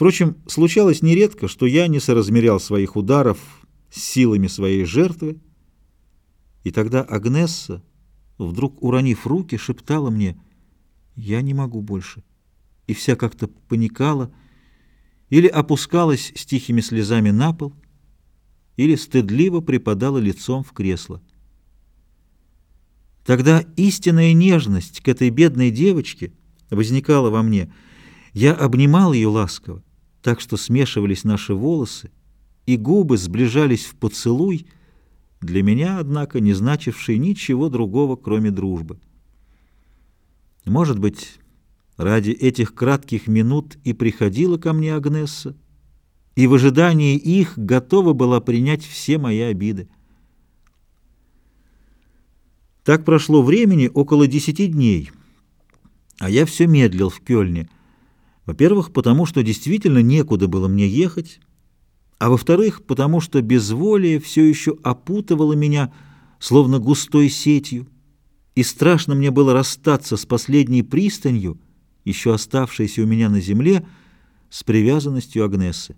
Впрочем, случалось нередко, что я не соразмерял своих ударов с силами своей жертвы, и тогда Агнесса, вдруг уронив руки, шептала мне «Я не могу больше», и вся как-то паникала, или опускалась с тихими слезами на пол, или стыдливо припадала лицом в кресло. Тогда истинная нежность к этой бедной девочке возникала во мне. Я обнимал ее ласково, так что смешивались наши волосы, и губы сближались в поцелуй, для меня, однако, не значивший ничего другого, кроме дружбы. Может быть, ради этих кратких минут и приходила ко мне Агнесса, и в ожидании их готова была принять все мои обиды. Так прошло времени около десяти дней, а я все медлил в Кёльне. Во-первых, потому что действительно некуда было мне ехать, а во-вторых, потому что безволие все еще опутывало меня, словно густой сетью, и страшно мне было расстаться с последней пристанью, еще оставшейся у меня на земле, с привязанностью Агнессы.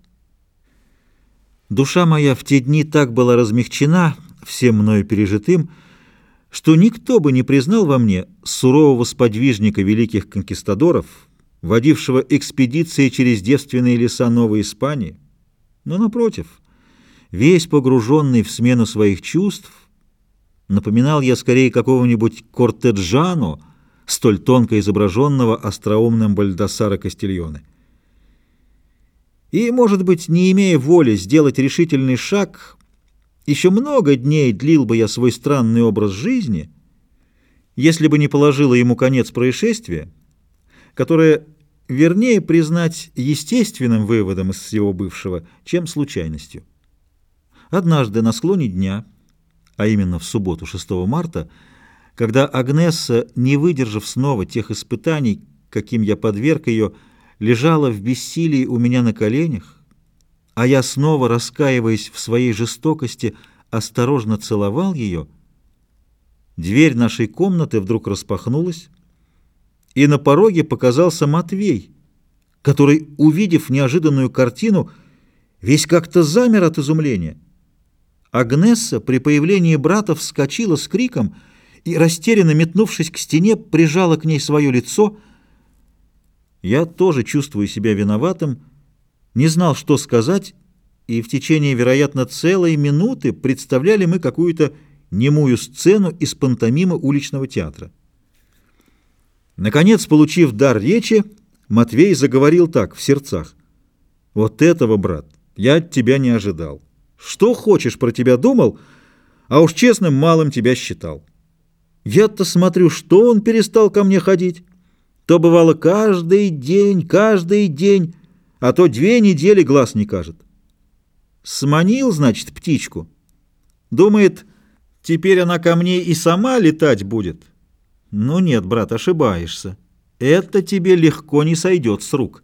Душа моя в те дни так была размягчена всем мною пережитым, что никто бы не признал во мне сурового сподвижника великих конкистадоров, водившего экспедиции через девственные леса Новой Испании, но, напротив, весь погруженный в смену своих чувств, напоминал я скорее какого-нибудь Кортеджано, столь тонко изображенного остроумным Бальдасара Кастильоне. И, может быть, не имея воли сделать решительный шаг, еще много дней длил бы я свой странный образ жизни, если бы не положила ему конец происшествия, которое вернее признать естественным выводом из всего бывшего, чем случайностью. Однажды на склоне дня, а именно в субботу 6 марта, когда Агнесса, не выдержав снова тех испытаний, каким я подверг ее, лежала в бессилии у меня на коленях, а я снова, раскаиваясь в своей жестокости, осторожно целовал ее, дверь нашей комнаты вдруг распахнулась, и на пороге показался Матвей, который, увидев неожиданную картину, весь как-то замер от изумления. Агнесса при появлении брата вскочила с криком и, растерянно метнувшись к стене, прижала к ней свое лицо. Я тоже чувствую себя виноватым, не знал, что сказать, и в течение, вероятно, целой минуты представляли мы какую-то немую сцену из пантомимы уличного театра. Наконец, получив дар речи, Матвей заговорил так, в сердцах. «Вот этого, брат, я от тебя не ожидал. Что хочешь про тебя думал, а уж честным малым тебя считал. Я-то смотрю, что он перестал ко мне ходить. То бывало каждый день, каждый день, а то две недели глаз не кажет. Сманил, значит, птичку. Думает, теперь она ко мне и сама летать будет». «Ну нет, брат, ошибаешься. Это тебе легко не сойдет с рук».